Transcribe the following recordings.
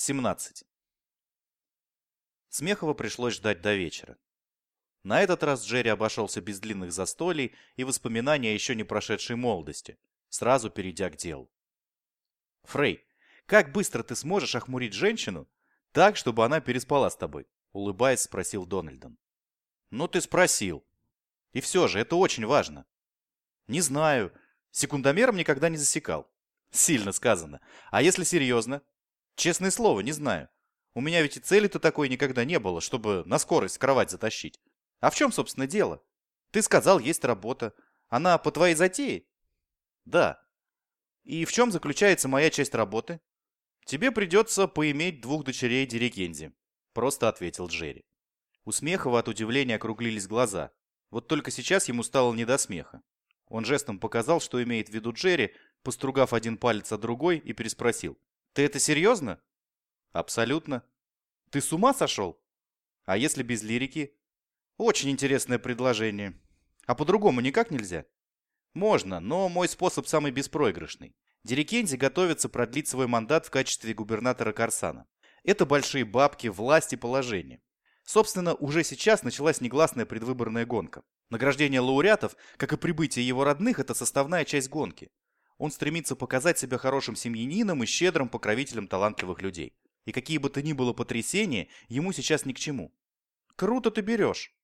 17. Смехова пришлось ждать до вечера. На этот раз Джерри обошелся без длинных застолий и воспоминаний о еще не прошедшей молодости, сразу перейдя к делу. «Фрей, как быстро ты сможешь охмурить женщину так, чтобы она переспала с тобой?» Улыбаясь, спросил Дональдон. «Ну ты спросил. И все же, это очень важно». «Не знаю. Секундомером никогда не засекал». «Сильно сказано. А если серьезно? Честное слово, не знаю. У меня ведь и цели-то такой никогда не было, чтобы на скорость кровать затащить. А в чем, собственно, дело? Ты сказал, есть работа. Она по твоей затее? Да. И в чем заключается моя часть работы? Тебе придется поиметь двух дочерей Дирикензи. Просто ответил Джерри. У Смехова от удивления округлились глаза. Вот только сейчас ему стало не до смеха. Он жестом показал, что имеет в виду Джерри, постругав один палец от другой и переспросил. Ты это серьезно? Абсолютно. Ты с ума сошел? А если без лирики? Очень интересное предложение. А по-другому никак нельзя? Можно, но мой способ самый беспроигрышный. Дерикензи готовится продлить свой мандат в качестве губернатора Корсана. Это большие бабки, власть и положение. Собственно, уже сейчас началась негласная предвыборная гонка. Награждение лауреатов, как и прибытие его родных, это составная часть гонки. Он стремится показать себя хорошим семьянином и щедрым покровителем талантливых людей. И какие бы то ни было потрясения, ему сейчас ни к чему. Круто ты берешь.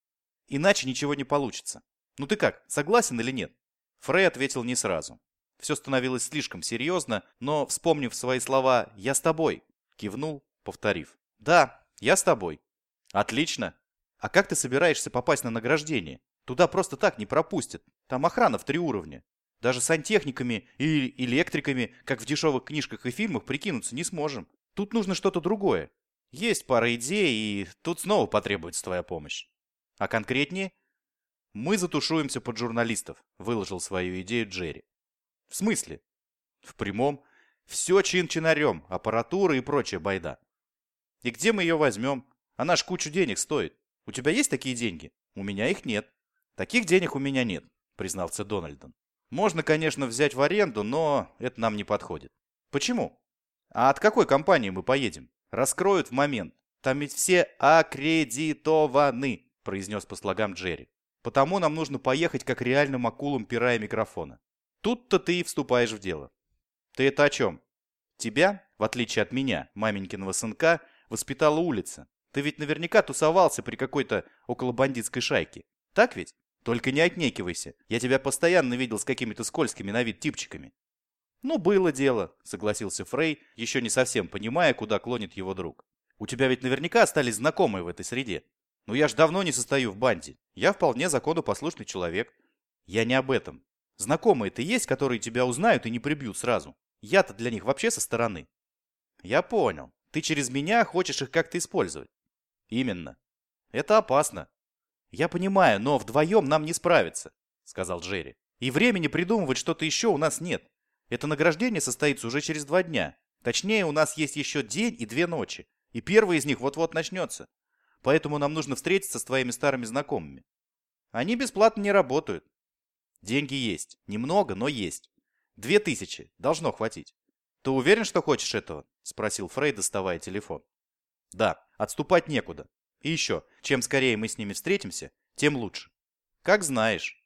Иначе ничего не получится. Ну ты как, согласен или нет? Фрей ответил не сразу. Все становилось слишком серьезно, но, вспомнив свои слова «я с тобой», кивнул, повторив. «Да, я с тобой». «Отлично. А как ты собираешься попасть на награждение? Туда просто так не пропустят. Там охрана в три уровня. Даже сантехниками или электриками, как в дешевых книжках и фильмах, прикинуться не сможем. Тут нужно что-то другое. Есть пара идей, и тут снова потребуется твоя помощь. А конкретнее? Мы затушуемся под журналистов, выложил свою идею Джерри. В смысле? В прямом. Все чин-чинарем, аппаратура и прочая байда. И где мы ее возьмем? Она ж кучу денег стоит. У тебя есть такие деньги? У меня их нет. Таких денег у меня нет, признался Дональдон. Можно, конечно, взять в аренду, но это нам не подходит. Почему? А от какой компании мы поедем? Раскроют в момент. Там ведь все аккредитованы, произнес по слогам Джерри. Потому нам нужно поехать как реальным акулам пера и микрофона. Тут-то ты и вступаешь в дело. Ты это о чем? Тебя, в отличие от меня, маменькиного сынка, воспитала улица. Ты ведь наверняка тусовался при какой-то околобандитской шайке. Так ведь? Только не отнекивайся. Я тебя постоянно видел с какими-то скользкими на вид типчиками. Ну, было дело, согласился Фрей, еще не совсем понимая, куда клонит его друг. У тебя ведь наверняка остались знакомые в этой среде. Но я ж давно не состою в банде. Я вполне законопослушный человек. Я не об этом. Знакомые-то есть, которые тебя узнают и не прибьют сразу. Я-то для них вообще со стороны. Я понял. Ты через меня хочешь их как-то использовать. Именно. Это опасно. «Я понимаю, но вдвоем нам не справиться», — сказал Джерри. «И времени придумывать что-то еще у нас нет. Это награждение состоится уже через два дня. Точнее, у нас есть еще день и две ночи. И первый из них вот-вот начнется. Поэтому нам нужно встретиться с твоими старыми знакомыми. Они бесплатно не работают. Деньги есть. Немного, но есть. Две тысячи. Должно хватить. Ты уверен, что хочешь этого? Спросил Фрей, доставая телефон. Да, отступать некуда. И еще, чем скорее мы с ними встретимся, тем лучше. Как знаешь.